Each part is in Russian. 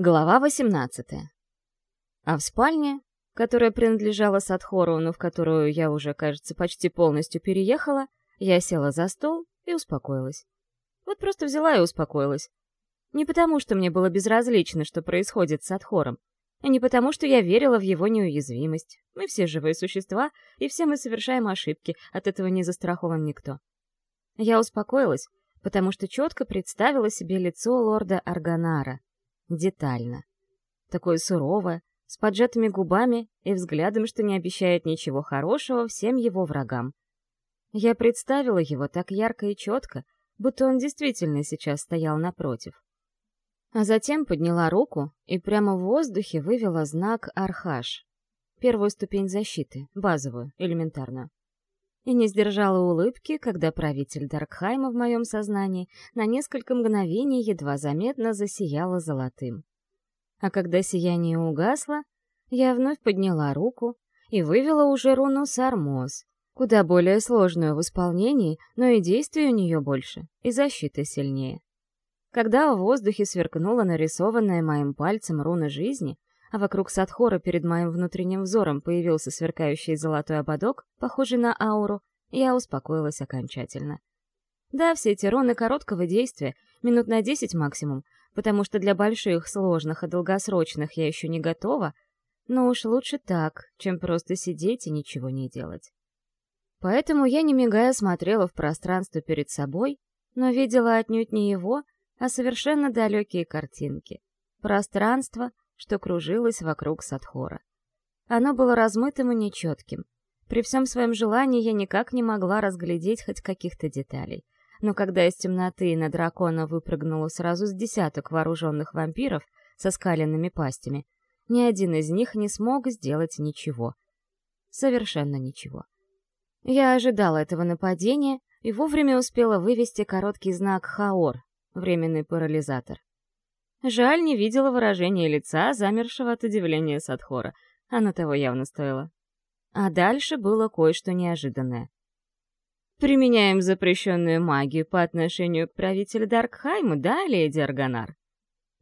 Глава 18. А в спальне, которая принадлежала Садхору, но в которую я уже, кажется, почти полностью переехала, я села за стол и успокоилась. Вот просто взяла и успокоилась. Не потому, что мне было безразлично, что происходит с Садхором, а не потому, что я верила в его неуязвимость. Мы все живые существа, и все мы совершаем ошибки, от этого не застрахован никто. Я успокоилась, потому что четко представила себе лицо лорда Арганара — детально. Такое суровое, с поджатыми губами и взглядом, что не обещает ничего хорошего всем его врагам. Я представила его так ярко и четко, будто он действительно сейчас стоял напротив. А затем подняла руку и прямо в воздухе вывела знак «Архаш» — первую ступень защиты, базовую, элементарную. И не сдержала улыбки, когда правитель Даркхайма в моем сознании на несколько мгновений едва заметно засияла золотым. А когда сияние угасло, я вновь подняла руку и вывела уже руну Сармоз, куда более сложную в исполнении, но и действий у нее больше, и защита сильнее. Когда в воздухе сверкнула нарисованная моим пальцем руна жизни, а вокруг Садхора перед моим внутренним взором появился сверкающий золотой ободок, похожий на ауру, я успокоилась окончательно. Да, все эти руны короткого действия, минут на десять максимум, потому что для больших, сложных и долгосрочных я еще не готова, но уж лучше так, чем просто сидеть и ничего не делать. Поэтому я, не мигая, смотрела в пространство перед собой, но видела отнюдь не его, а совершенно далекие картинки. Пространство, что кружилось вокруг Садхора. Оно было размытым и нечетким. При всем своем желании я никак не могла разглядеть хоть каких-то деталей. Но когда из темноты на дракона выпрыгнуло сразу с десяток вооруженных вампиров со скаленными пастями, ни один из них не смог сделать ничего. Совершенно ничего. Я ожидала этого нападения и вовремя успела вывести короткий знак «Хаор» — временный парализатор. Жаль, не видела выражения лица, замершего от удивления Садхора. Оно того явно стоило. А дальше было кое-что неожиданное. «Применяем запрещенную магию по отношению к правителю Даркхайму, да, леди Арганар?»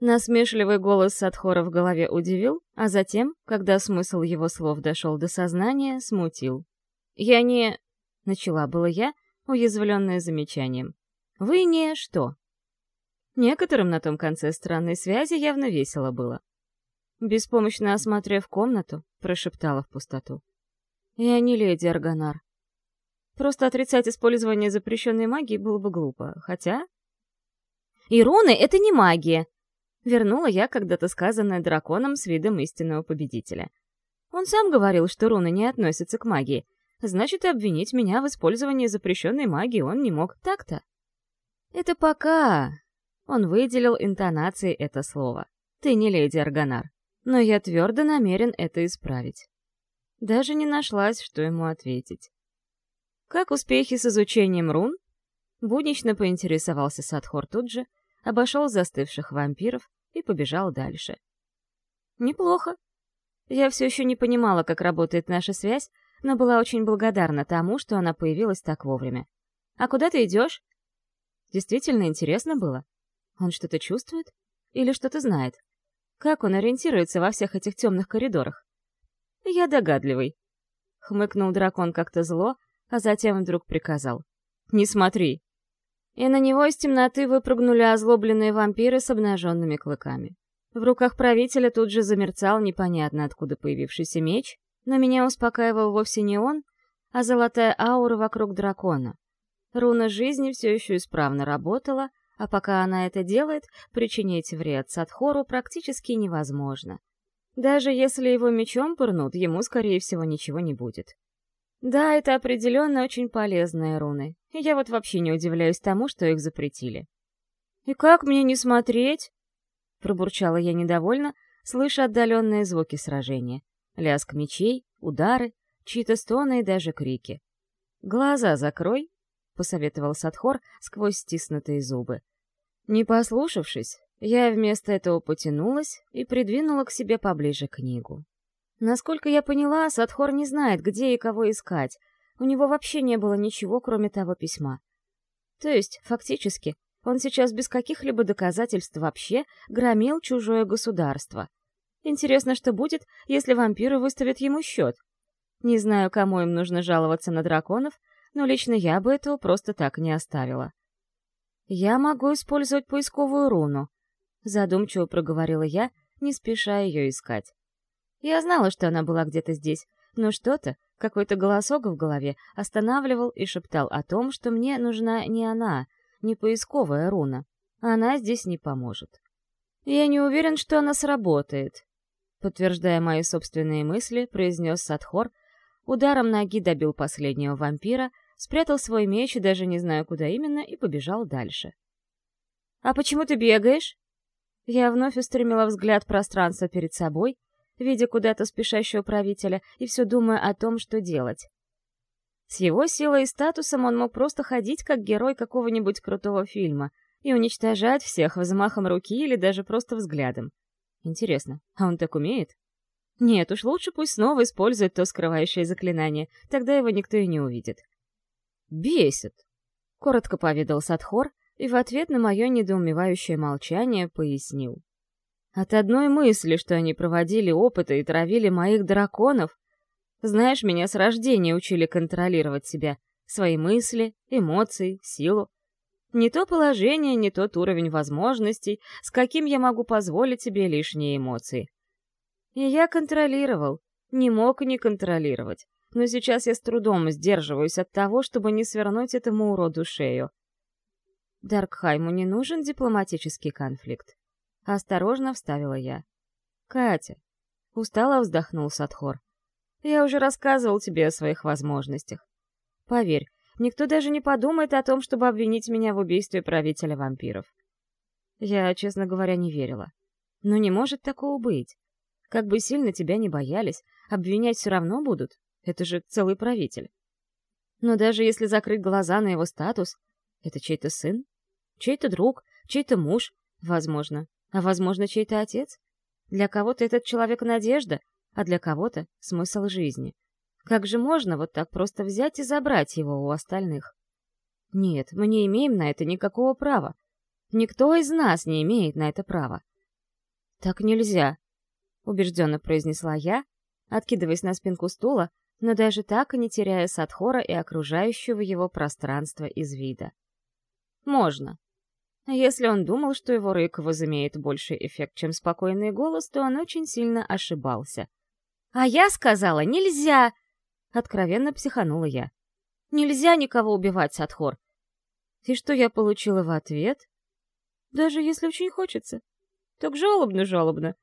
Насмешливый голос Садхора в голове удивил, а затем, когда смысл его слов дошел до сознания, смутил. «Я не...» — начала было я, уязвленная замечанием. «Вы не что?» Некоторым на том конце странной связи явно весело было. Беспомощно осмотрев комнату, прошептала в пустоту. «Я не леди Арганар. Просто отрицать использование запрещенной магии было бы глупо, хотя...» «И руны — это не магия!» Вернула я когда-то сказанное драконом с видом истинного победителя. Он сам говорил, что руны не относятся к магии. Значит, и обвинить меня в использовании запрещенной магии он не мог так-то. «Это пока», он выделил интонацией это слово. «Ты не леди Арганар, но я твердо намерен это исправить». Даже не нашлась, что ему ответить. «Как успехи с изучением рун?» Буднично поинтересовался Садхор тут же, обошел застывших вампиров и побежал дальше. «Неплохо. Я все еще не понимала, как работает наша связь, но была очень благодарна тому, что она появилась так вовремя. А куда ты идешь?» Действительно интересно было. Он что-то чувствует? Или что-то знает? Как он ориентируется во всех этих темных коридорах? Я догадливый. Хмыкнул дракон как-то зло, а затем вдруг приказал. «Не смотри!» И на него из темноты выпрыгнули озлобленные вампиры с обнаженными клыками. В руках правителя тут же замерцал непонятно откуда появившийся меч, но меня успокаивал вовсе не он, а золотая аура вокруг дракона. Руна жизни все еще исправно работала, а пока она это делает, причинить вред Садхору практически невозможно. Даже если его мечом пырнут, ему, скорее всего, ничего не будет. Да, это определенно очень полезные руны. Я вот вообще не удивляюсь тому, что их запретили. «И как мне не смотреть?» Пробурчала я недовольно, слыша отдаленные звуки сражения. Лязг мечей, удары, чьи-то стоны и даже крики. «Глаза закрой», — посоветовал Садхор сквозь стиснутые зубы. Не послушавшись, я вместо этого потянулась и придвинула к себе поближе книгу. Насколько я поняла, Садхор не знает, где и кого искать. У него вообще не было ничего, кроме того письма. То есть, фактически, Он сейчас без каких-либо доказательств вообще громил чужое государство. Интересно, что будет, если вампиры выставят ему счет. Не знаю, кому им нужно жаловаться на драконов, но лично я бы этого просто так не оставила. «Я могу использовать поисковую руну», — задумчиво проговорила я, не спеша ее искать. Я знала, что она была где-то здесь, но что-то, какой-то голосок в голове, останавливал и шептал о том, что мне нужна не она, не поисковая руна. Она здесь не поможет. Я не уверен, что она сработает. Подтверждая мои собственные мысли, произнес Садхор, ударом ноги добил последнего вампира, спрятал свой меч даже не знаю куда именно, и побежал дальше. «А почему ты бегаешь?» Я вновь устремила взгляд в пространство перед собой, видя куда-то спешащего правителя и все думая о том, что делать. С его силой и статусом он мог просто ходить как герой какого-нибудь крутого фильма и уничтожать всех взмахом руки или даже просто взглядом. Интересно, а он так умеет? Нет, уж лучше пусть снова использует то скрывающее заклинание, тогда его никто и не увидит. «Бесит!» — коротко поведал Садхор, и в ответ на мое недоумевающее молчание пояснил. От одной мысли, что они проводили опыты и травили моих драконов, знаешь, меня с рождения учили контролировать себя, свои мысли, эмоции, силу. Не то положение, не тот уровень возможностей, с каким я могу позволить себе лишние эмоции. И я контролировал, не мог не контролировать, но сейчас я с трудом сдерживаюсь от того, чтобы не свернуть этому уроду шею. Даркхайму не нужен дипломатический конфликт. Осторожно вставила я. «Катя!» Устало вздохнул Садхор. «Я уже рассказывал тебе о своих возможностях. Поверь, никто даже не подумает о том, чтобы обвинить меня в убийстве правителя вампиров». Я, честно говоря, не верила. Но не может такого быть. Как бы сильно тебя не боялись, обвинять все равно будут. Это же целый правитель. Но даже если закрыть глаза на его статус, это чей-то сын, чей-то друг, чей-то муж, возможно, а, возможно, чей-то отец? Для кого-то этот человек — надежда, а для кого-то — смысл жизни. Как же можно вот так просто взять и забрать его у остальных? Нет, мы не имеем на это никакого права. Никто из нас не имеет на это права. «Так нельзя», — убежденно произнесла я, откидываясь на спинку стула, но даже так и не теряя Садхора и окружающего его пространства из вида. «Можно», если он думал, что его рык возымеет больший эффект, чем спокойный голос, то он очень сильно ошибался. «А я сказала, нельзя!» — откровенно психанула я. «Нельзя никого убивать, Садхор!» И что я получила в ответ? Даже если очень хочется. Так жалобно-жалобно.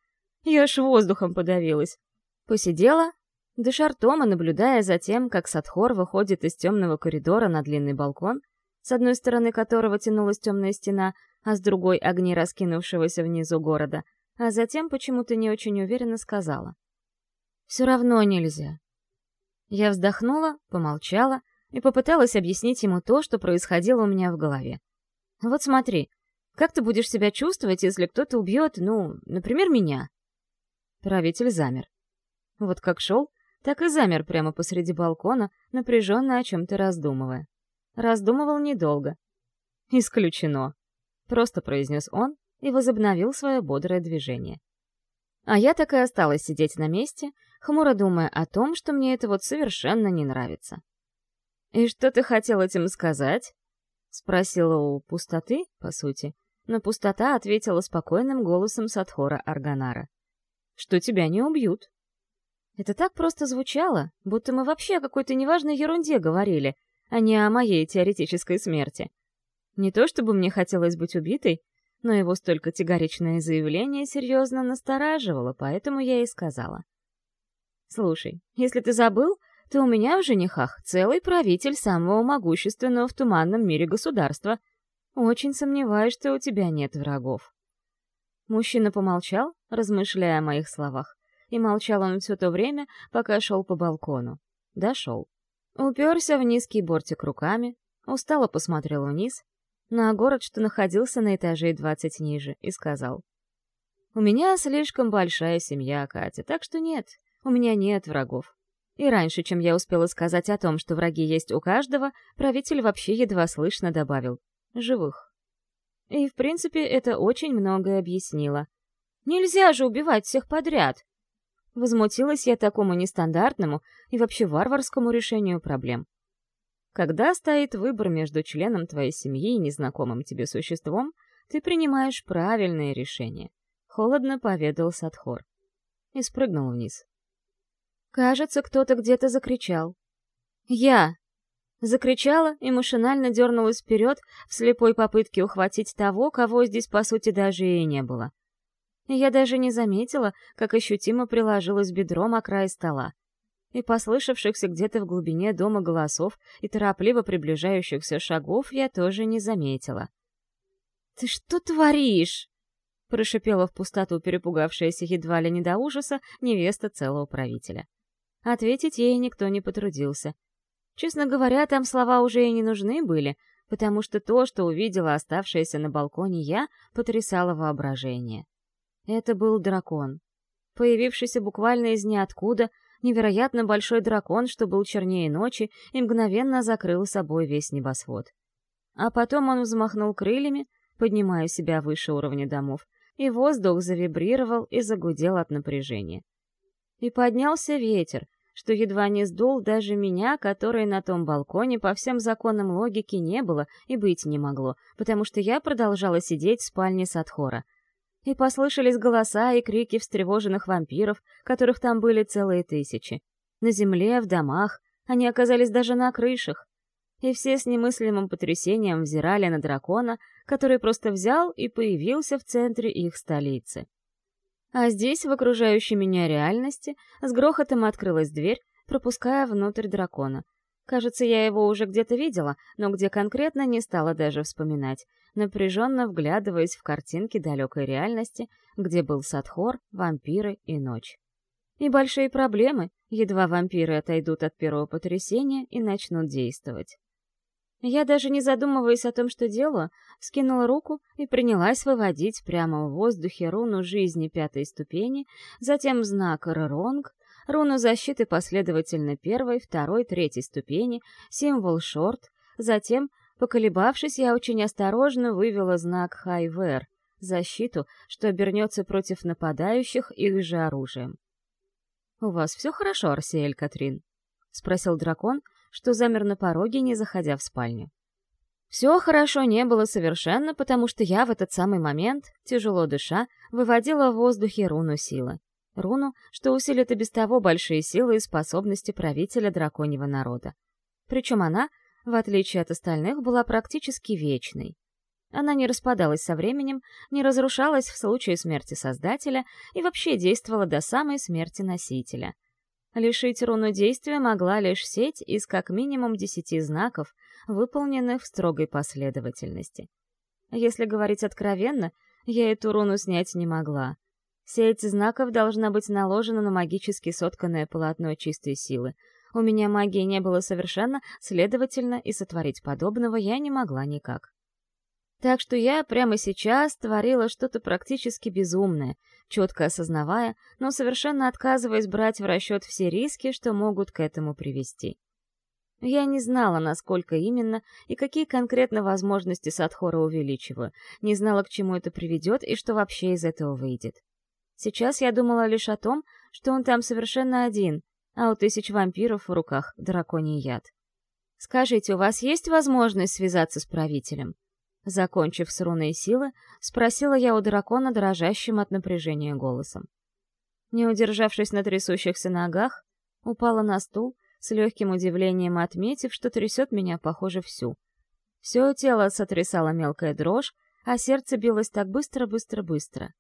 Я аж воздухом подавилась. Посидела, дыша ртом наблюдая за тем, как Садхор выходит из темного коридора на длинный балкон, с одной стороны которого тянулась темная стена, а с другой — огни раскинувшегося внизу города, а затем почему-то не очень уверенно сказала. «Все равно нельзя». Я вздохнула, помолчала и попыталась объяснить ему то, что происходило у меня в голове. «Вот смотри, как ты будешь себя чувствовать, если кто-то убьет, ну, например, меня?» Правитель замер. Вот как шел, так и замер прямо посреди балкона, напряженно о чем-то раздумывая. Раздумывал недолго. «Исключено», — просто произнес он и возобновил свое бодрое движение. А я так и осталась сидеть на месте, хмуро думая о том, что мне это вот совершенно не нравится. «И что ты хотел этим сказать?» — спросила у пустоты, по сути, но пустота ответила спокойным голосом Садхора Арганара. «Что тебя не убьют». Это так просто звучало, будто мы вообще о какой-то неважной ерунде говорили, а не о моей теоретической смерти. Не то чтобы мне хотелось быть убитой, но его столь категоричное заявление серьезно настораживало, поэтому я и сказала. «Слушай, если ты забыл, то у меня в женихах целый правитель самого могущественного в туманном мире государства. Очень сомневаюсь, что у тебя нет врагов». Мужчина помолчал, размышляя о моих словах, и молчал он все то время, пока шел по балкону. Дошел. Уперся в низкий бортик руками, устало посмотрел вниз, на город, что находился на этаже двадцать ниже, и сказал. «У меня слишком большая семья, Катя, так что нет, у меня нет врагов». И раньше, чем я успела сказать о том, что враги есть у каждого, правитель вообще едва слышно добавил «живых». И, в принципе, это очень многое объяснило. Нельзя же убивать всех подряд! Возмутилась я такому нестандартному и вообще варварскому решению проблем. Когда стоит выбор между членом твоей семьи и незнакомым тебе существом, ты принимаешь правильное решение. Холодно поведал Садхор. И спрыгнул вниз. Кажется, кто-то где-то закричал. «Я!» Закричала и машинально дернулась вперед в слепой попытке ухватить того, кого здесь, по сути, даже и не было. Я даже не заметила, как ощутимо приложилась бедром о край стола. И послышавшихся где-то в глубине дома голосов и торопливо приближающихся шагов я тоже не заметила. «Ты что творишь?» — прошипела в пустоту перепугавшаяся едва ли не до ужаса невеста целого правителя. Ответить ей никто не потрудился. Честно говоря, там слова уже и не нужны были, потому что то, что увидела оставшаяся на балконе я, потрясало воображение. Это был дракон. Появившийся буквально из ниоткуда, невероятно большой дракон, что был чернее ночи, и мгновенно закрыл собой весь небосвод. А потом он взмахнул крыльями, поднимая себя выше уровня домов, и воздух завибрировал и загудел от напряжения. И поднялся ветер, что едва не сдул даже меня, которой на том балконе по всем законам логики не было и быть не могло, потому что я продолжала сидеть в спальне Садхора. И послышались голоса и крики встревоженных вампиров, которых там были целые тысячи. На земле, в домах, они оказались даже на крышах. И все с немыслимым потрясением взирали на дракона, который просто взял и появился в центре их столицы. А здесь, в окружающей меня реальности, с грохотом открылась дверь, пропуская внутрь дракона. Кажется, я его уже где-то видела, но где конкретно не стала даже вспоминать, напряженно вглядываясь в картинки далекой реальности, где был Садхор, вампиры и ночь. И большие проблемы, едва вампиры отойдут от первого потрясения и начнут действовать. Я даже не задумываясь о том, что делаю, скинула руку и принялась выводить прямо в воздухе руну жизни пятой ступени, затем знак Ронг, руну защиты последовательно первой, второй, третьей ступени, символ Шорт, затем, поколебавшись, я очень осторожно вывела знак Хайвер, защиту, что обернется против нападающих их же оружием. «У вас все хорошо, Арсиэль Катрин?» — спросил дракон, что замер на пороге, не заходя в спальню. Все хорошо не было совершенно, потому что я в этот самый момент, тяжело дыша, выводила в воздухе руну силы. Руну, что усилит и без того большие силы и способности правителя драконьего народа. Причем она, в отличие от остальных, была практически вечной. Она не распадалась со временем, не разрушалась в случае смерти Создателя и вообще действовала до самой смерти носителя. Лишить руну действия могла лишь сеть из как минимум десяти знаков, выполненных в строгой последовательности. Если говорить откровенно, я эту руну снять не могла. Сеть знаков должна быть наложена на магически сотканное полотно чистой силы. У меня магии не было совершенно, следовательно, и сотворить подобного я не могла никак. Так что я прямо сейчас творила что-то практически безумное, четко осознавая, но совершенно отказываясь брать в расчет все риски, что могут к этому привести. Я не знала, насколько именно и какие конкретно возможности Садхора увеличиваю, не знала, к чему это приведет и что вообще из этого выйдет. Сейчас я думала лишь о том, что он там совершенно один, а у тысяч вампиров в руках драконий яд. «Скажите, у вас есть возможность связаться с правителем?» Закончив с руной силы, спросила я у дракона дрожащим от напряжения голосом. Не удержавшись на трясущихся ногах, упала на стул, с легким удивлением отметив, что трясет меня, похоже, всю. Все тело сотрясало мелкая дрожь, а сердце билось так быстро-быстро-быстро.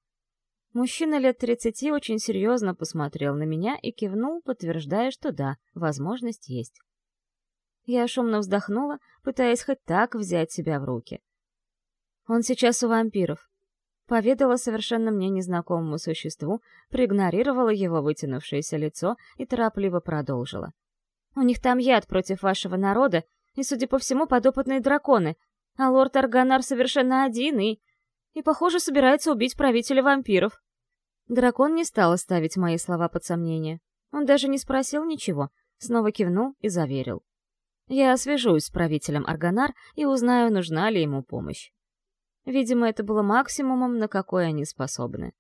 Мужчина лет тридцати очень серьезно посмотрел на меня и кивнул, подтверждая, что да, возможность есть. Я шумно вздохнула, пытаясь хоть так взять себя в руки. Он сейчас у вампиров. Поведала совершенно мне незнакомому существу, проигнорировала его вытянувшееся лицо и торопливо продолжила. «У них там яд против вашего народа, и, судя по всему, подопытные драконы, а лорд Арганар совершенно один и... и, похоже, собирается убить правителя вампиров». Дракон не стал оставить мои слова под сомнение. Он даже не спросил ничего, снова кивнул и заверил. «Я свяжусь с правителем Арганар и узнаю, нужна ли ему помощь». Видимо, это было максимумом, на какой они способны.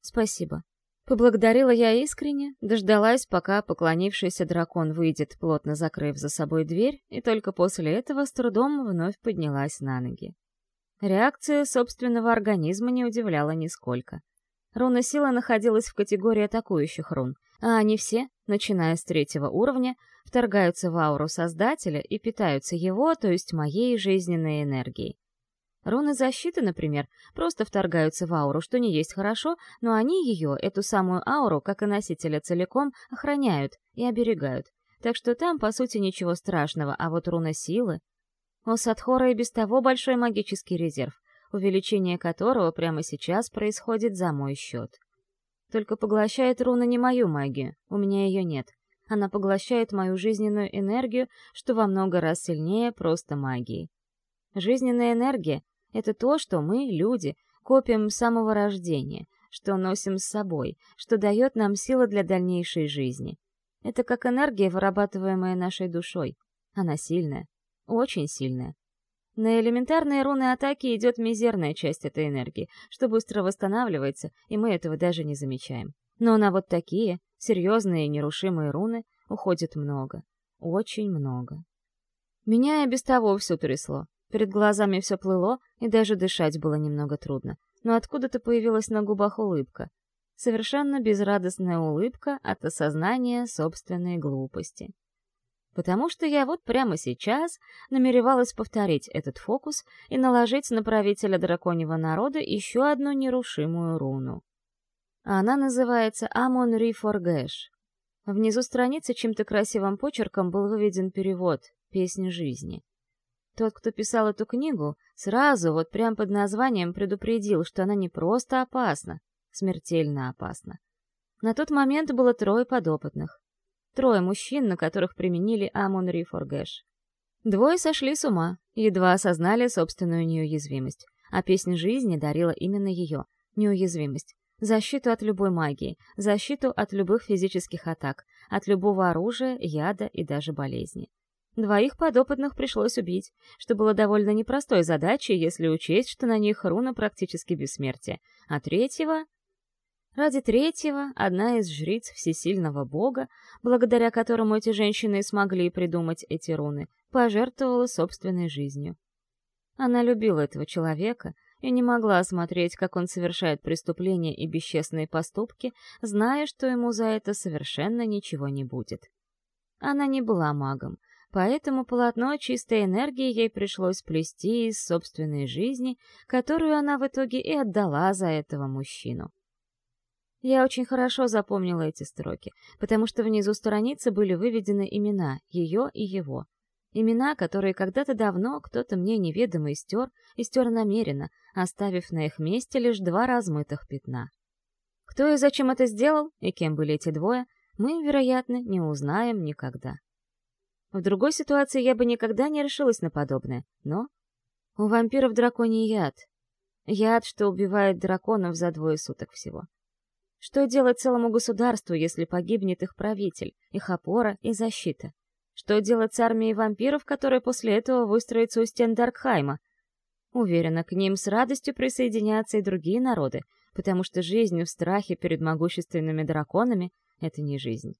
Спасибо. Поблагодарила я искренне, дождалась, пока поклонившийся дракон выйдет, плотно закрыв за собой дверь, и только после этого с трудом вновь поднялась на ноги. Реакция собственного организма не удивляла нисколько. Руна сила находилась в категории атакующих рун, а они все, начиная с третьего уровня, вторгаются в ауру Создателя и питаются его, то есть моей жизненной энергией. Руны защиты, например, просто вторгаются в ауру, что не есть хорошо, но они ее, эту самую ауру, как и носителя целиком, охраняют и оберегают. Так что там, по сути, ничего страшного, а вот руна силы... У Садхора и без того большой магический резерв, увеличение которого прямо сейчас происходит за мой счет. Только поглощает руна не мою магию, у меня ее нет. Она поглощает мою жизненную энергию, что во много раз сильнее просто магии. Жизненная энергия это то, что мы, люди, копим с самого рождения, что носим с собой, что дает нам силы для дальнейшей жизни. Это как энергия, вырабатываемая нашей душой. Она сильная, очень сильная. На элементарные руны атаки идет мизерная часть этой энергии, что быстро восстанавливается, и мы этого даже не замечаем. Но на вот такие, серьезные и нерушимые руны уходит много. Очень много. Меня и без того все трясло. Перед глазами все плыло, и даже дышать было немного трудно. Но откуда-то появилась на губах улыбка. Совершенно безрадостная улыбка от осознания собственной глупости. Потому что я вот прямо сейчас намеревалась повторить этот фокус и наложить на правителя драконьего народа еще одну нерушимую руну. Она называется Амон Ри Форгэш. Внизу страницы чем-то красивым почерком был выведен перевод «Песня жизни». Тот, кто писал эту книгу, сразу, вот прям под названием, предупредил, что она не просто опасна, смертельно опасна. На тот момент было трое подопытных. Трое мужчин, на которых применили Амон Рифоргэш. Двое сошли с ума, едва осознали собственную неуязвимость, а песня жизни дарила именно ее, неуязвимость, защиту от любой магии, защиту от любых физических атак, от любого оружия, яда и даже болезни. Двоих подопытных пришлось убить, что было довольно непростой задачей, если учесть, что на них руна практически бессмертия. А третьего... Ради третьего одна из жриц всесильного бога, благодаря которому эти женщины смогли придумать эти руны, пожертвовала собственной жизнью. Она любила этого человека и не могла смотреть, как он совершает преступления и бесчестные поступки, зная, что ему за это совершенно ничего не будет. Она не была магом, Поэтому полотно чистой энергии ей пришлось плести из собственной жизни, которую она в итоге и отдала за этого мужчину. Я очень хорошо запомнила эти строки, потому что внизу страницы были выведены имена ее и его. Имена, которые когда-то давно кто-то мне неведомый стер, и стер намеренно, оставив на их месте лишь два размытых пятна. Кто и зачем это сделал, и кем были эти двое, мы, вероятно, не узнаем никогда. В другой ситуации я бы никогда не решилась на подобное, но... У вампиров драконий яд. Яд, что убивает драконов за двое суток всего. Что делать целому государству, если погибнет их правитель, их опора и защита? Что делать с армией вампиров, которая после этого выстроится у стен Даркхайма? Уверена, к ним с радостью присоединятся и другие народы, потому что жизнь в страхе перед могущественными драконами — это не жизнь.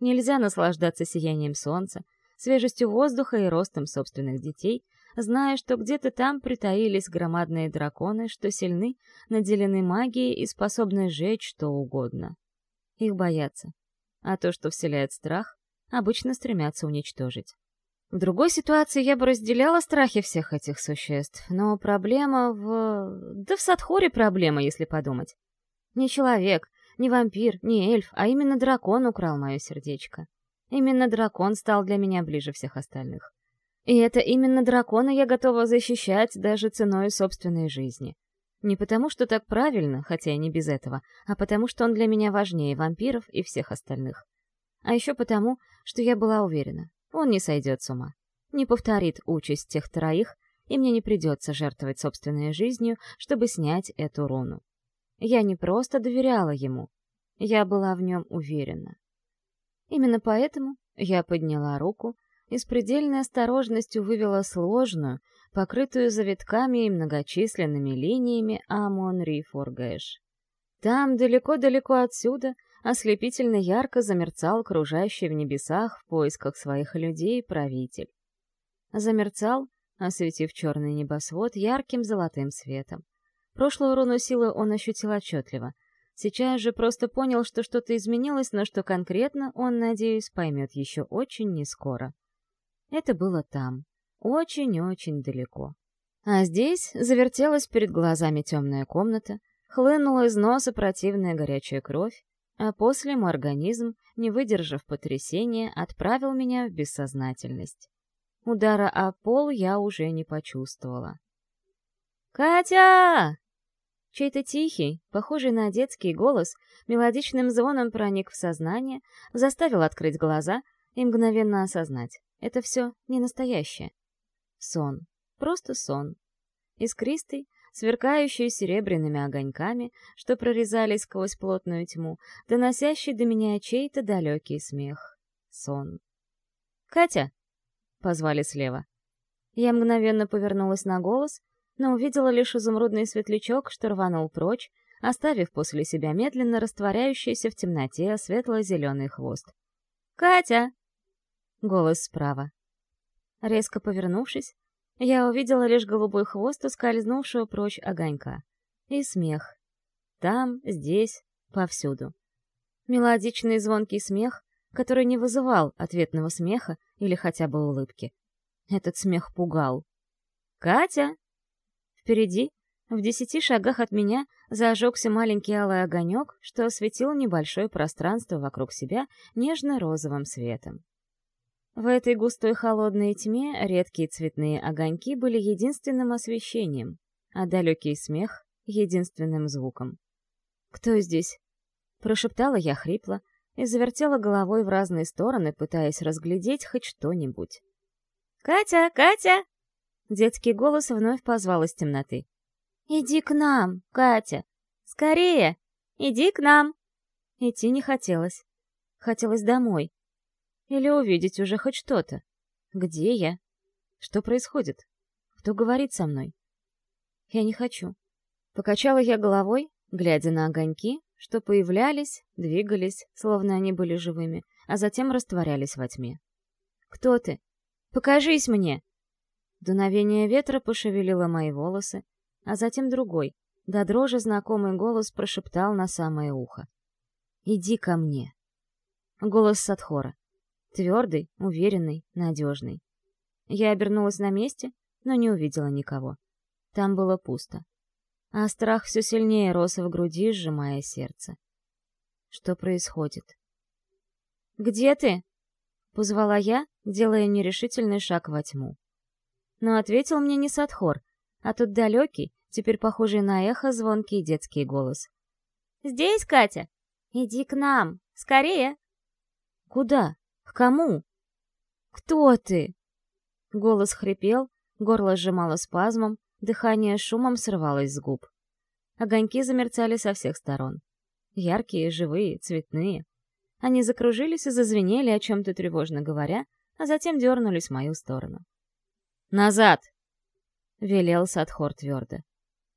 Нельзя наслаждаться сиянием солнца, свежестью воздуха и ростом собственных детей, зная, что где-то там притаились громадные драконы, что сильны, наделены магией и способны сжечь что угодно. Их боятся. А то, что вселяет страх, обычно стремятся уничтожить. В другой ситуации я бы разделяла страхи всех этих существ, но проблема в... Да в Садхоре проблема, если подумать. Не человек, не вампир, не эльф, а именно дракон украл мое сердечко. Именно дракон стал для меня ближе всех остальных. И это именно дракона я готова защищать даже ценой собственной жизни. Не потому, что так правильно, хотя и не без этого, а потому, что он для меня важнее вампиров и всех остальных. А еще потому, что я была уверена, он не сойдет с ума, не повторит участь тех троих, и мне не придется жертвовать собственной жизнью, чтобы снять эту руну. Я не просто доверяла ему, я была в нем уверена. Именно поэтому я подняла руку, и с предельной осторожностью вывела сложную, покрытую завитками и многочисленными линиями Амон-Рифоргэш. Там, далеко-далеко отсюда, ослепительно ярко замерцал кружащий в небесах в поисках своих людей правитель. Замерцал, осветив черный небосвод ярким золотым светом. Прошлую руну силы он ощутил отчетливо. Сейчас же просто понял, что что-то изменилось, но что конкретно он, надеюсь, поймет еще очень нескоро. Это было там, очень-очень далеко. А здесь завертелась перед глазами темная комната, хлынула из носа противная горячая кровь, а после мой организм, не выдержав потрясения, отправил меня в бессознательность. Удара о пол я уже не почувствовала. «Катя!» Чей-то тихий, похожий на детский голос, мелодичным звоном проник в сознание, заставил открыть глаза и мгновенно осознать. Это все не настоящее. Сон. Просто сон. Искристый, сверкающий серебряными огоньками, что прорезались сквозь плотную тьму, доносящий до меня чей-то далекий смех. Сон. «Катя!» — позвали слева. Я мгновенно повернулась на голос, но увидела лишь изумрудный светлячок, что рванул прочь, оставив после себя медленно растворяющийся в темноте светло-зеленый хвост. «Катя!» — голос справа. Резко повернувшись, я увидела лишь голубой хвост ускользнувшего прочь огонька. И смех. Там, здесь, повсюду. Мелодичный звонкий смех, который не вызывал ответного смеха или хотя бы улыбки. Этот смех пугал. «Катя!» Впереди, в десяти шагах от меня, зажегся маленький алый огонек, что осветил небольшое пространство вокруг себя нежно-розовым светом. В этой густой холодной тьме редкие цветные огоньки были единственным освещением, а далекий смех — единственным звуком. «Кто здесь?» — прошептала я хрипло и завертела головой в разные стороны, пытаясь разглядеть хоть что-нибудь. «Катя! Катя!» Детский голос вновь позвал из темноты. «Иди к нам, Катя! Скорее! Иди к нам!» Идти не хотелось. Хотелось домой, или увидеть уже хоть что-то. Где я? Что происходит? Кто говорит со мной? Я не хочу. Покачала я головой, глядя на огоньки, что появлялись, двигались, словно они были живыми, а затем растворялись во тьме. «Кто ты? Покажись мне!» Дуновение ветра пошевелило мои волосы, а затем другой, до дрожи знакомый голос прошептал на самое ухо. «Иди ко мне!» Голос Садхора. Твердый, уверенный, надежный. Я обернулась на месте, но не увидела никого. Там было пусто. А страх все сильнее рос в груди, сжимая сердце. Что происходит? «Где ты?» — позвала я, делая нерешительный шаг во тьму. Но ответил мне не Садхор, а тот далекий, теперь похожий на эхо, звонкий детский голос. «Здесь, Катя! Иди к нам! Скорее!» «Куда?» К кому? Кто ты? Голос хрипел, горло сжимало спазмом, дыхание шумом срывалось с губ. Огоньки замерцали со всех сторон. Яркие, живые, цветные. Они закружились и зазвенели, о чем-то тревожно говоря, а затем дернулись в мою сторону. «Назад!» — велел Садхор твердо.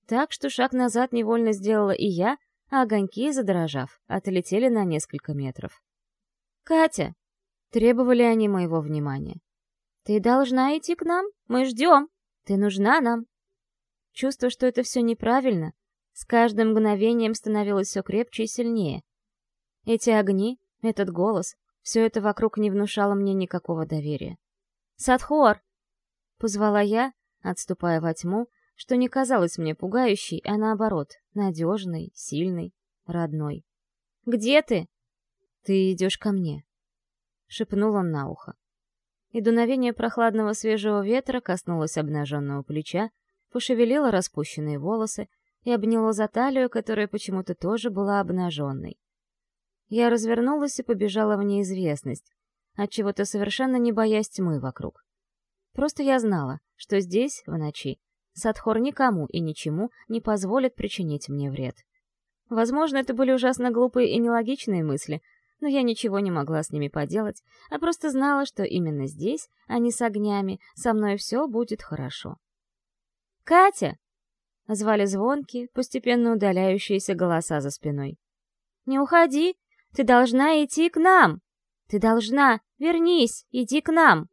Так что шаг назад невольно сделала и я, а огоньки, задрожав, отлетели на несколько метров. «Катя!» Требовали они моего внимания. «Ты должна идти к нам, мы ждем, ты нужна нам». Чувство, что это все неправильно, с каждым мгновением становилось все крепче и сильнее. Эти огни, этот голос, все это вокруг не внушало мне никакого доверия. «Садхор!» — позвала я, отступая во тьму, что не казалось мне пугающей, а наоборот, надежной, сильной, родной. «Где ты?» «Ты идешь ко мне», — шепнул он на ухо. И дуновение прохладного свежего ветра коснулось обнаженного плеча, пошевелило распущенные волосы и обняло за талию, которая почему-то тоже была обнаженной. Я развернулась и побежала в неизвестность, отчего-то совершенно не боясь тьмы вокруг. Просто я знала, что здесь, в ночи, Садхор никому и ничему не позволит причинить мне вред. Возможно, это были ужасно глупые и нелогичные мысли, но я ничего не могла с ними поделать, а просто знала, что именно здесь, а не с огнями, со мной все будет хорошо. «Катя!» — звали звонкие, постепенно удаляющиеся голоса за спиной. «Не уходи! Ты должна идти к нам! Ты должна! Вернись! Иди к нам!»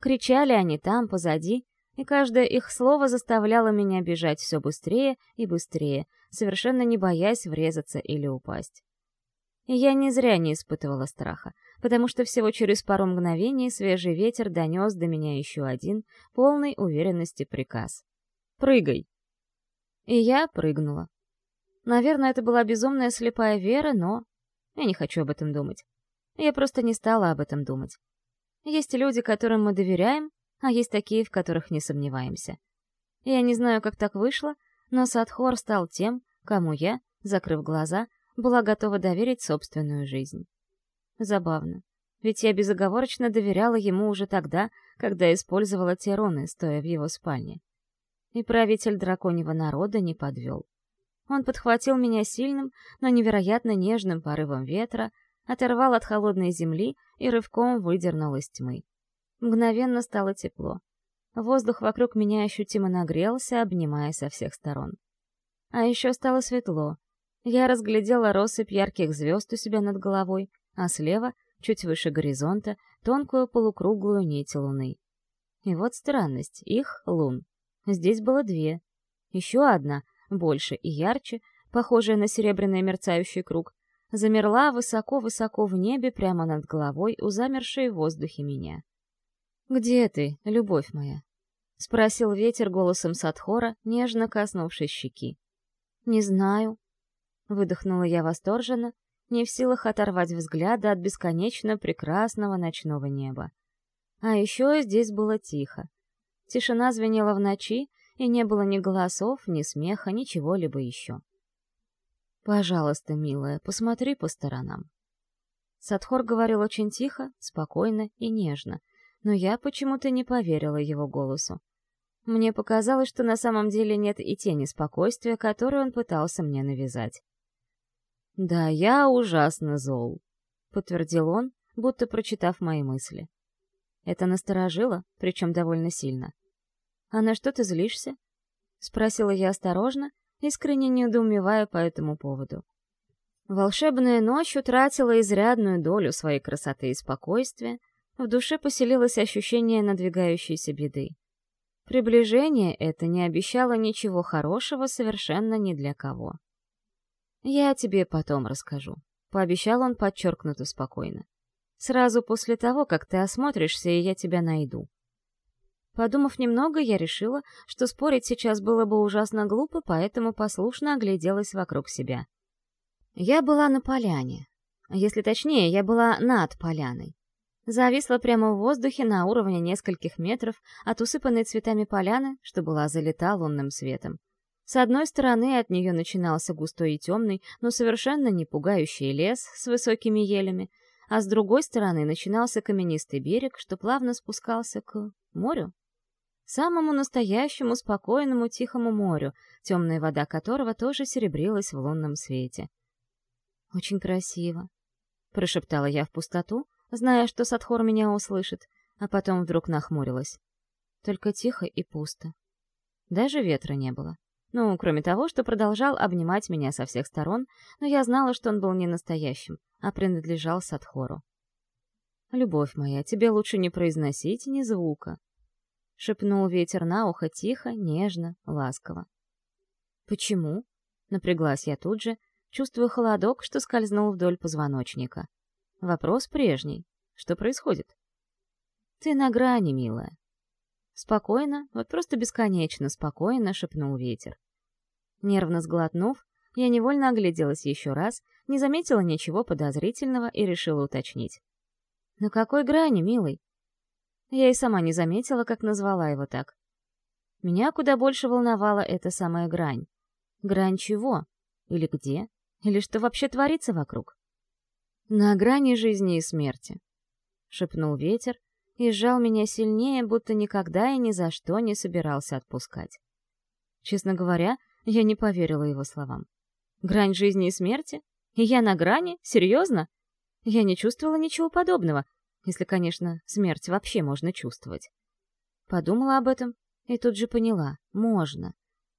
Кричали они там, позади, и каждое их слово заставляло меня бежать все быстрее и быстрее, совершенно не боясь врезаться или упасть. Я не зря не испытывала страха, потому что всего через пару мгновений свежий ветер донес до меня еще один, полный уверенности приказ. «Прыгай!» И я прыгнула. Наверное, это была безумная слепая вера, но... Я не хочу об этом думать. Я просто не стала об этом думать. Есть люди, которым мы доверяем, а есть такие, в которых не сомневаемся. Я не знаю, как так вышло, но Садхор стал тем, кому я, закрыв глаза, была готова доверить собственную жизнь. Забавно. Ведь я безоговорочно доверяла ему уже тогда, когда использовала те руны, стоя в его спальне. И правитель драконьего народа не подвел. Он подхватил меня сильным, но невероятно нежным порывом ветра, оторвал от холодной земли и рывком выдернул из тьмы. Мгновенно стало тепло. Воздух вокруг меня ощутимо нагрелся, обнимая со всех сторон. А еще стало светло, я разглядела россыпь ярких звезд у себя над головой, а слева, чуть выше горизонта, тонкую полукруглую нить луны. И вот странность, их лун. Здесь было две. Еще одна, больше и ярче, похожая на серебряный мерцающий круг, замерла высоко-высоко в небе прямо над головой у замершей в воздухе меня. «Где ты, любовь моя?» — спросил ветер голосом Садхора, нежно коснувшись щеки. «Не знаю», Выдохнула я восторженно, не в силах оторвать взгляда от бесконечно прекрасного ночного неба. А еще здесь было тихо. Тишина звенела в ночи, и не было ни голосов, ни смеха, ничего-либо еще. «Пожалуйста, милая, посмотри по сторонам». Садхор говорил очень тихо, спокойно и нежно, но я почему-то не поверила его голосу. Мне показалось, что на самом деле нет и тени спокойствия, которую он пытался мне навязать. «Да, я ужасно зол», — подтвердил он, будто прочитав мои мысли. Это насторожило, причем довольно сильно. «А на что ты злишься?» — спросила я осторожно, искренне недоумевая по этому поводу. Волшебная ночь утратила изрядную долю своей красоты и спокойствия, в душе поселилось ощущение надвигающейся беды. Приближение это не обещало ничего хорошего совершенно ни для кого. «Я тебе потом расскажу», — пообещал он подчеркнуто спокойно. «Сразу после того, как ты осмотришься, и я тебя найду». Подумав немного, я решила, что спорить сейчас было бы ужасно глупо, поэтому послушно огляделась вокруг себя. Я была на поляне. Если точнее, я была над поляной. Зависла прямо в воздухе на уровне нескольких метров от усыпанной цветами поляны, что была залита лунным светом. С одной стороны от нее начинался густой и темный, но совершенно не пугающий лес с высокими елями, а с другой стороны начинался каменистый берег, что плавно спускался к морю. Самому настоящему, спокойному, тихому морю, темная вода которого тоже серебрилась в лунном свете. «Очень красиво», — прошептала я в пустоту, зная, что Садхор меня услышит, а потом вдруг нахмурилась. Только тихо и пусто. Даже ветра не было. Ну, кроме того, что продолжал обнимать меня со всех сторон, но я знала, что он был не настоящим, а принадлежал Садхору. «Любовь моя, тебе лучше не произносить ни звука», — шепнул ветер на ухо тихо, нежно, ласково. «Почему?» — напряглась я тут же, чувствуя холодок, что скользнул вдоль позвоночника. Вопрос прежний. Что происходит? «Ты на грани, милая». Спокойно, вот просто бесконечно спокойно шепнул ветер. Нервно сглотнув, я невольно огляделась еще раз, не заметила ничего подозрительного и решила уточнить. «На какой грани, милый?» Я и сама не заметила, как назвала его так. Меня куда больше волновала эта самая грань. Грань чего? Или где? Или что вообще творится вокруг? «На грани жизни и смерти», — шепнул ветер и сжал меня сильнее, будто никогда и ни за что не собирался отпускать. Честно говоря, я не поверила его словам. Грань жизни и смерти? И я на грани? Серьезно? Я не чувствовала ничего подобного, если, конечно, смерть вообще можно чувствовать. Подумала об этом и тут же поняла — можно.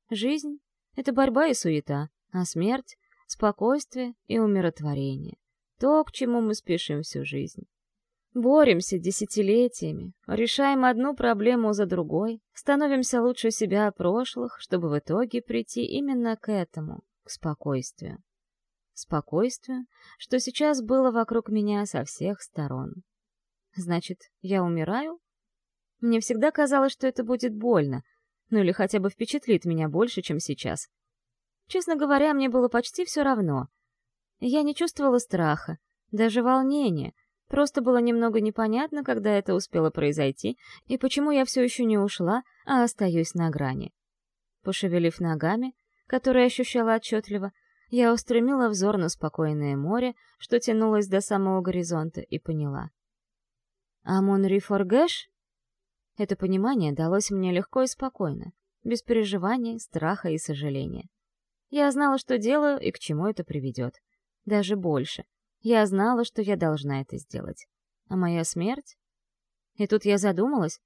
Жизнь — это борьба и суета, а смерть — спокойствие и умиротворение. То, к чему мы спешим всю жизнь. Боремся десятилетиями, решаем одну проблему за другой, становимся лучше себя прошлых, чтобы в итоге прийти именно к этому, к спокойствию. Спокойствию, что сейчас было вокруг меня со всех сторон. Значит, я умираю? Мне всегда казалось, что это будет больно, ну или хотя бы впечатлит меня больше, чем сейчас. Честно говоря, мне было почти все равно. Я не чувствовала страха, даже волнения — Просто было немного непонятно, когда это успело произойти, и почему я все еще не ушла, а остаюсь на грани. Пошевелив ногами, которые ощущала отчетливо, я устремила взор на спокойное море, что тянулось до самого горизонта, и поняла. «Амон Рифоргэш?» Это понимание далось мне легко и спокойно, без переживаний, страха и сожаления. Я знала, что делаю и к чему это приведет. Даже больше — я знала, что я должна это сделать. А моя смерть? И тут я задумалась,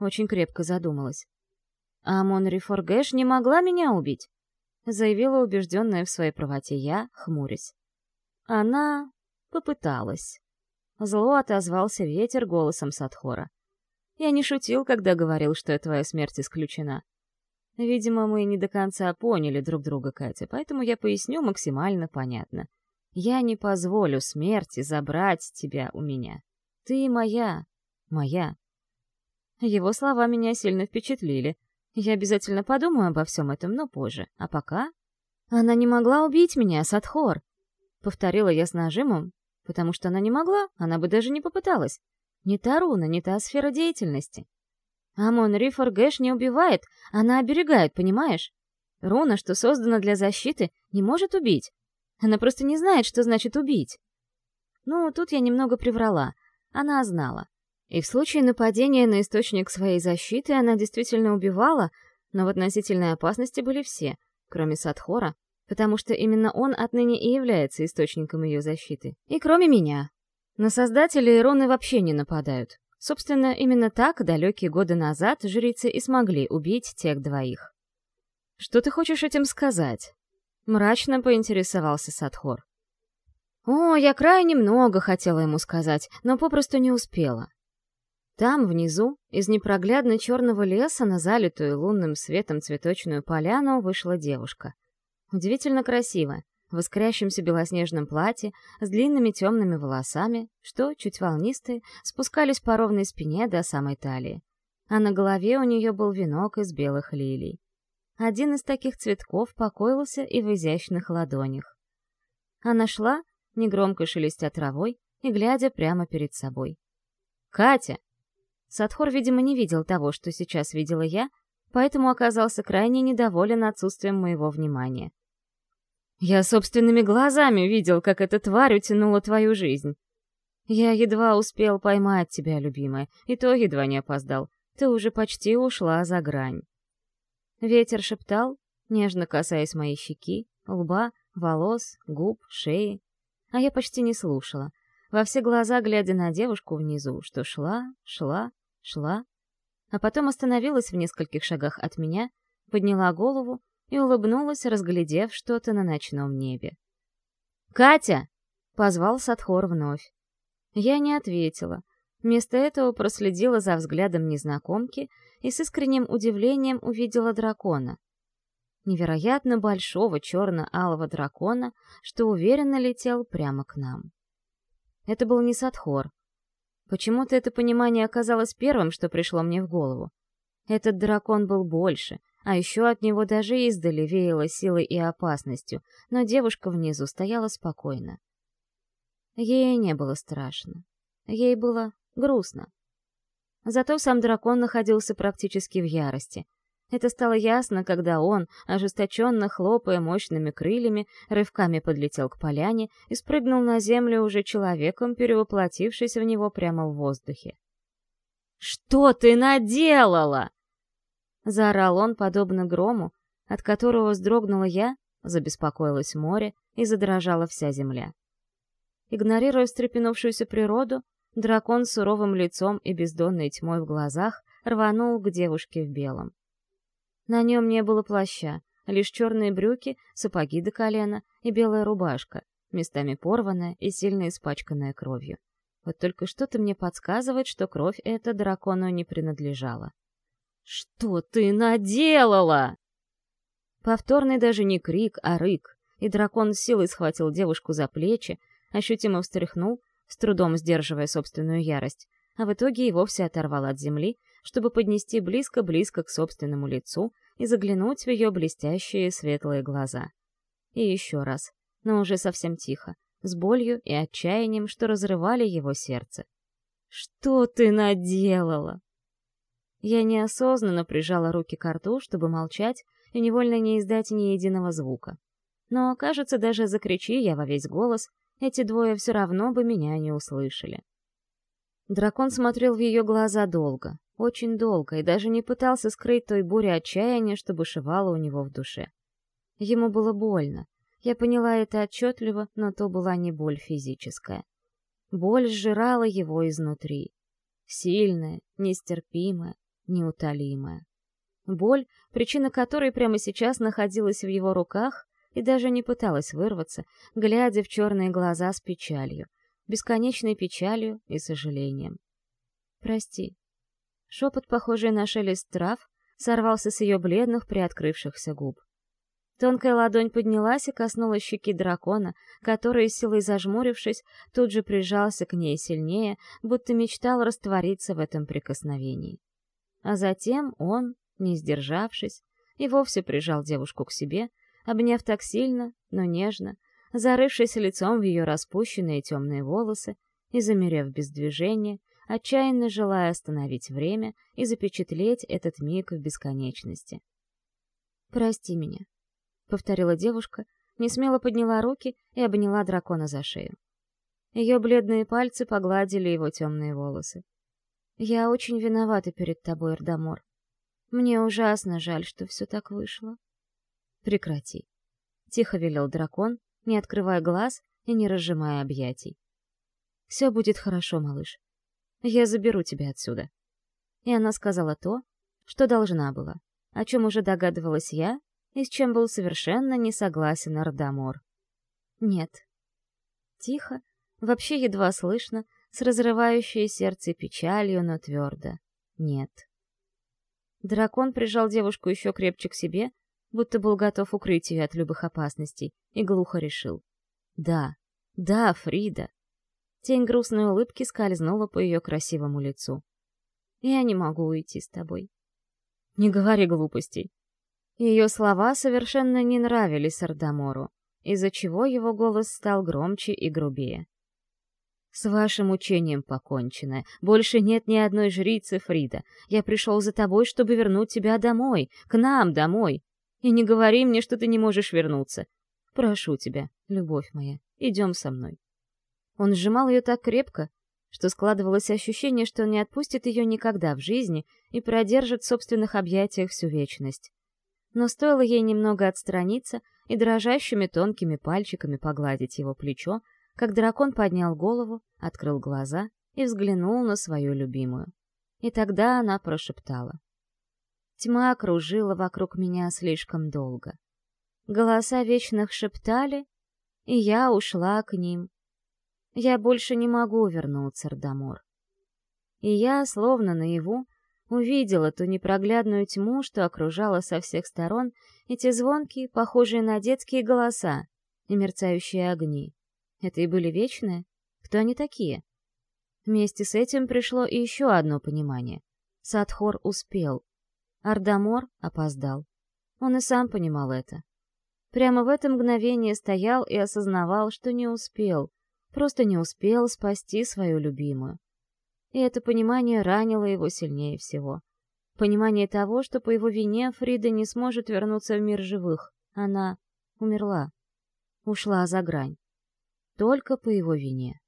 очень крепко задумалась. А Монри Форгэш не могла меня убить, заявила убежденная в своей правоте я, хмурясь. Она попыталась. Зло отозвался ветер голосом Садхора. Я не шутил, когда говорил, что твоя смерть исключена. Видимо, мы не до конца поняли друг друга, Катя, поэтому я поясню максимально понятно. Я не позволю смерти забрать тебя у меня. Ты моя, моя. Его слова меня сильно впечатлили. Я обязательно подумаю обо всем этом, но позже. А пока... Она не могла убить меня, Садхор. Повторила я с нажимом, потому что она не могла, она бы даже не попыталась. Не та руна, не та сфера деятельности. Амон Рифор Гэш не убивает, она оберегает, понимаешь? Руна, что создана для защиты, не может убить. Она просто не знает, что значит убить. Ну, тут я немного приврала. Она знала. И в случае нападения на источник своей защиты она действительно убивала, но в относительной опасности были все, кроме Садхора, потому что именно он отныне и является источником ее защиты. И кроме меня. На создателей Ироны вообще не нападают. Собственно, именно так далекие годы назад жрицы и смогли убить тех двоих. «Что ты хочешь этим сказать?» Мрачно поинтересовался Садхор. О, я крайне много хотела ему сказать, но попросту не успела. Там, внизу, из непроглядно черного леса на залитую лунным светом цветочную поляну вышла девушка. Удивительно красивая, в искрящемся белоснежном платье, с длинными темными волосами, что, чуть волнистые, спускались по ровной спине до самой талии. А на голове у нее был венок из белых лилий. Один из таких цветков покоился и в изящных ладонях. Она шла, негромко шелестя травой и глядя прямо перед собой. «Катя!» Садхор, видимо, не видел того, что сейчас видела я, поэтому оказался крайне недоволен отсутствием моего внимания. «Я собственными глазами видел, как эта тварь утянула твою жизнь. Я едва успел поймать тебя, любимая, и то едва не опоздал. Ты уже почти ушла за грань». Ветер шептал, нежно касаясь моей щеки, лба, волос, губ, шеи. А я почти не слушала, во все глаза глядя на девушку внизу, что шла, шла, шла, а потом остановилась в нескольких шагах от меня, подняла голову и улыбнулась, разглядев что-то на ночном небе. «Катя!» — позвал Садхор вновь. Я не ответила. Вместо этого проследила за взглядом незнакомки и с искренним удивлением увидела дракона. Невероятно большого черно-алого дракона, что уверенно летел прямо к нам. Это был не Садхор. Почему-то это понимание оказалось первым, что пришло мне в голову. Этот дракон был больше, а еще от него даже издали веяло силой и опасностью, но девушка внизу стояла спокойно. Ей не было страшно. Ей было грустно. Зато сам дракон находился практически в ярости. Это стало ясно, когда он, ожесточенно хлопая мощными крыльями, рывками подлетел к поляне и спрыгнул на землю уже человеком, перевоплотившись в него прямо в воздухе. «Что ты наделала?» Заорал он, подобно грому, от которого вздрогнула я, забеспокоилась море и задрожала вся земля. Игнорируя встрепенувшуюся природу, дракон с суровым лицом и бездонной тьмой в глазах рванул к девушке в белом. На нем не было плаща, лишь черные брюки, сапоги до колена и белая рубашка, местами порванная и сильно испачканная кровью. Вот только что-то мне подсказывает, что кровь эта дракону не принадлежала. «Что ты наделала?» Повторный даже не крик, а рык, и дракон силой схватил девушку за плечи, ощутимо встряхнул, с трудом сдерживая собственную ярость, а в итоге и вовсе оторвал от земли, чтобы поднести близко-близко к собственному лицу и заглянуть в ее блестящие светлые глаза. И еще раз, но уже совсем тихо, с болью и отчаянием, что разрывали его сердце. «Что ты наделала?» Я неосознанно прижала руки к рту, чтобы молчать и невольно не издать ни единого звука. Но, кажется, даже закричи я во весь голос, эти двое все равно бы меня не услышали. Дракон смотрел в ее глаза долго, очень долго, и даже не пытался скрыть той бури отчаяния, что бушевало у него в душе. Ему было больно. Я поняла это отчетливо, но то была не боль физическая. Боль сжирала его изнутри. Сильная, нестерпимая, неутолимая. Боль, причина которой прямо сейчас находилась в его руках и даже не пыталась вырваться, глядя в черные глаза с печалью, бесконечной печалью и сожалением. «Прости». Шепот, похожий на шелест трав, сорвался с ее бледных, приоткрывшихся губ. Тонкая ладонь поднялась и коснулась щеки дракона, который, силой зажмурившись, тут же прижался к ней сильнее, будто мечтал раствориться в этом прикосновении. А затем он, не сдержавшись, и вовсе прижал девушку к себе, обняв так сильно, но нежно, зарывшись лицом в ее распущенные темные волосы и замерев без движения, отчаянно желая остановить время и запечатлеть этот миг в бесконечности. «Прости меня», — повторила девушка, несмело подняла руки и обняла дракона за шею. Ее бледные пальцы погладили его темные волосы. «Я очень виновата перед тобой, Эрдамор. Мне ужасно жаль, что все так вышло». «Прекрати», — тихо велел дракон, не открывая глаз и не разжимая объятий. «Все будет хорошо, малыш. Я заберу тебя отсюда». И она сказала то, что должна была, о чем уже догадывалась я и с чем был совершенно не согласен Ардамор. «Нет». Тихо, вообще едва слышно, с разрывающей сердце печалью, но твердо. «Нет». Дракон прижал девушку еще крепче к себе, будто был готов укрыть ее от любых опасностей, и глухо решил. «Да, да, Фрида!» Тень грустной улыбки скользнула по ее красивому лицу. «Я не могу уйти с тобой». «Не говори глупостей». Ее слова совершенно не нравились Ардамору, из-за чего его голос стал громче и грубее. «С вашим учением покончено. Больше нет ни одной жрицы, Фрида. Я пришел за тобой, чтобы вернуть тебя домой, к нам домой. И не говори мне, что ты не можешь вернуться. Прошу тебя, любовь моя, идем со мной. Он сжимал ее так крепко, что складывалось ощущение, что он не отпустит ее никогда в жизни и продержит в собственных объятиях всю вечность. Но стоило ей немного отстраниться и дрожащими тонкими пальчиками погладить его плечо, как дракон поднял голову, открыл глаза и взглянул на свою любимую. И тогда она прошептала. Тьма окружила вокруг меня слишком долго. Голоса вечных шептали, и я ушла к ним. Я больше не могу вернуться, Рдамор. И я, словно наяву, увидела ту непроглядную тьму, что окружала со всех сторон эти звонкие, похожие на детские голоса и мерцающие огни. Это и были вечные? Кто они такие? Вместе с этим пришло и еще одно понимание. Садхор успел. Ардамор опоздал. Он и сам понимал это. Прямо в это мгновение стоял и осознавал, что не успел, просто не успел спасти свою любимую. И это понимание ранило его сильнее всего. Понимание того, что по его вине Фрида не сможет вернуться в мир живых. Она умерла. Ушла за грань. Только по его вине.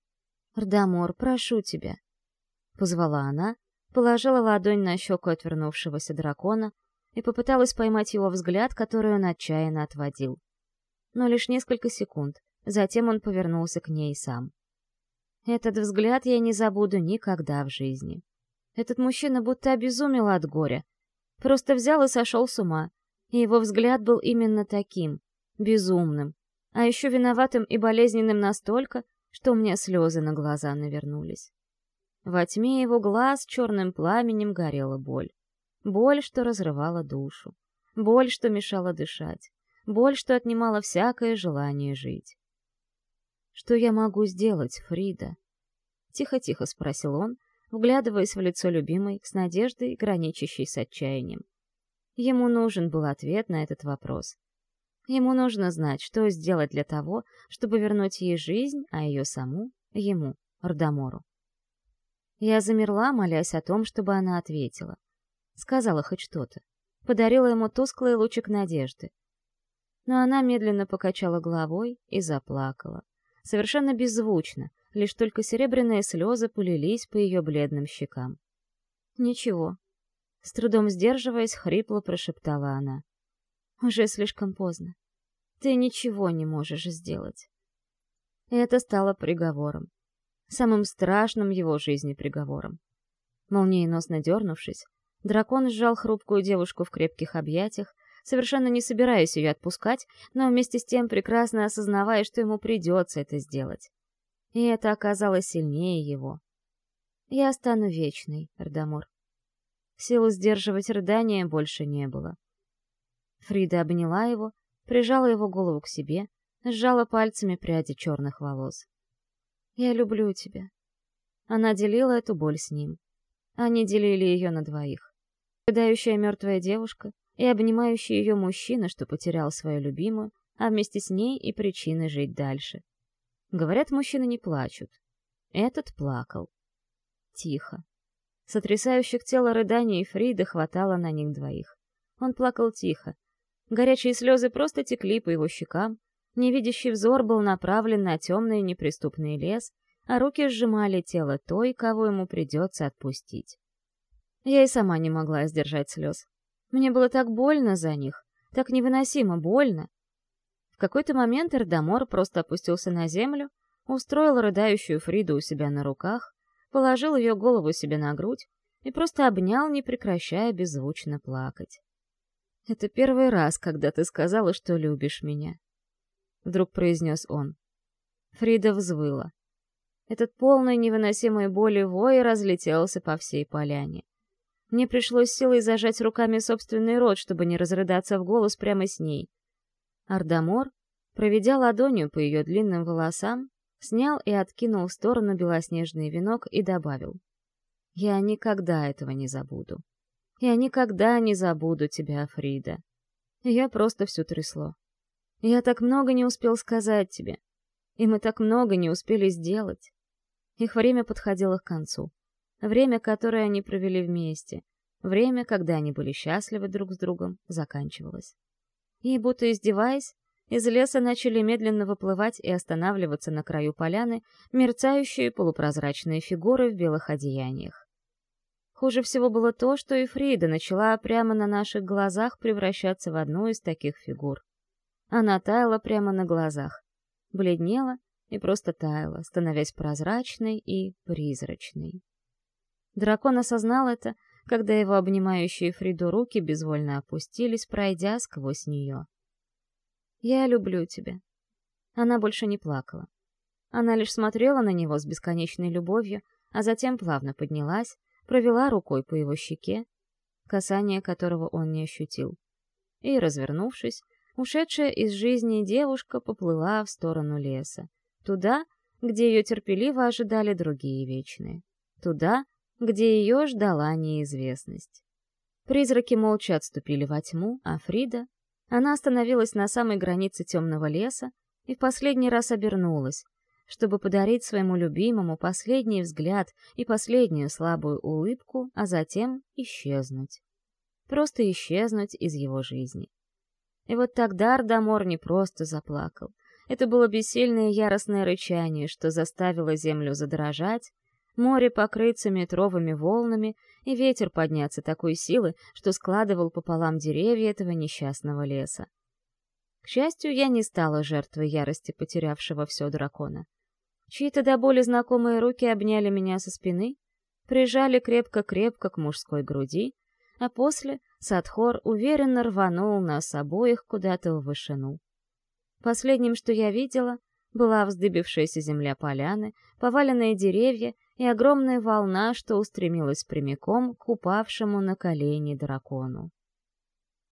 «Рдамор, прошу тебя», — позвала она, положила ладонь на щеку отвернувшегося дракона и попыталась поймать его взгляд, который он отчаянно отводил. Но лишь несколько секунд, затем он повернулся к ней сам. Этот взгляд я не забуду никогда в жизни. Этот мужчина будто обезумел от горя. Просто взял и сошел с ума. И его взгляд был именно таким, безумным. А еще виноватым и болезненным настолько, что у меня слезы на глаза навернулись. Во тьме его глаз черным пламенем горела боль. Боль, что разрывала душу. Боль, что мешала дышать. Боль, что отнимала всякое желание жить. «Что я могу сделать, Фрида?» Тихо-тихо спросил он, вглядываясь в лицо любимой с надеждой, граничащей с отчаянием. Ему нужен был ответ на этот вопрос. Ему нужно знать, что сделать для того, чтобы вернуть ей жизнь, а ее саму — ему, Рдамору. Я замерла, молясь о том, чтобы она ответила. Сказала хоть что-то. Подарила ему тусклый лучик надежды. Но она медленно покачала головой и заплакала. Совершенно беззвучно, лишь только серебряные слезы полились по ее бледным щекам. «Ничего». С трудом сдерживаясь, хрипло прошептала она. «Уже слишком поздно. Ты ничего не можешь сделать». Это стало приговором. Самым страшным его жизни приговором. Молниеносно дернувшись, дракон сжал хрупкую девушку в крепких объятиях, совершенно не собираясь ее отпускать, но вместе с тем прекрасно осознавая, что ему придется это сделать. И это оказалось сильнее его. Я стану вечной, Эрдамор. Силы сдерживать рыдания больше не было. Фрида обняла его, прижала его голову к себе, сжала пальцами пряди черных волос. «Я люблю тебя». Она делила эту боль с ним. Они делили ее на двоих. Рыдающая мертвая девушка и обнимающий ее мужчина, что потерял свою любимую, а вместе с ней и причины жить дальше. Говорят, мужчины не плачут. Этот плакал. Тихо. Сотрясающих тело рыданий Фрида хватало на них двоих. Он плакал тихо. Горячие слезы просто текли по его щекам, невидящий взор был направлен на темный неприступный лес, а руки сжимали тело той, кого ему придется отпустить. Я и сама не могла сдержать слез. Мне было так больно за них, так невыносимо больно. В какой-то момент Эрдамор просто опустился на землю, устроил рыдающую Фриду у себя на руках, положил ее голову себе на грудь и просто обнял, не прекращая беззвучно плакать. «Это первый раз, когда ты сказала, что любишь меня», — вдруг произнес он. Фрида взвыла. Этот полный невыносимой боли вой разлетелся по всей поляне. Мне пришлось силой зажать руками собственный рот, чтобы не разрыдаться в голос прямо с ней. Ардамор, проведя ладонью по ее длинным волосам, снял и откинул в сторону белоснежный венок и добавил. «Я никогда этого не забуду. Я никогда не забуду тебя, Фрида. Я просто все трясло. Я так много не успел сказать тебе, и мы так много не успели сделать. Их время подходило к концу. Время, которое они провели вместе, время, когда они были счастливы друг с другом, заканчивалось. И, будто издеваясь, из леса начали медленно выплывать и останавливаться на краю поляны мерцающие полупрозрачные фигуры в белых одеяниях. Хуже всего было то, что и Фрида начала прямо на наших глазах превращаться в одну из таких фигур. Она таяла прямо на глазах, бледнела и просто таяла, становясь прозрачной и призрачной. Дракон осознал это, когда его обнимающие Фриду руки безвольно опустились, пройдя сквозь нее. «Я люблю тебя». Она больше не плакала. Она лишь смотрела на него с бесконечной любовью, а затем плавно поднялась, провела рукой по его щеке, касание которого он не ощутил. И, развернувшись, ушедшая из жизни девушка поплыла в сторону леса, туда, где ее терпеливо ожидали другие вечные. Туда, где ее ждала неизвестность. Призраки молча отступили во тьму, а Фрида... Она остановилась на самой границе темного леса и в последний раз обернулась, чтобы подарить своему любимому последний взгляд и последнюю слабую улыбку, а затем исчезнуть. Просто исчезнуть из его жизни. И вот тогда Ардамор не просто заплакал. Это было бессильное яростное рычание, что заставило землю задрожать, море покрыться метровыми волнами и ветер подняться такой силы, что складывал пополам деревья этого несчастного леса. К счастью, я не стала жертвой ярости потерявшего все дракона. Чьи-то до боли знакомые руки обняли меня со спины, прижали крепко-крепко к мужской груди, а после Садхор уверенно рванул нас обоих куда-то в вышину. Последним, что я видела, была вздыбившаяся земля поляны, поваленные деревья и огромная волна, что устремилась прямиком к упавшему на колени дракону.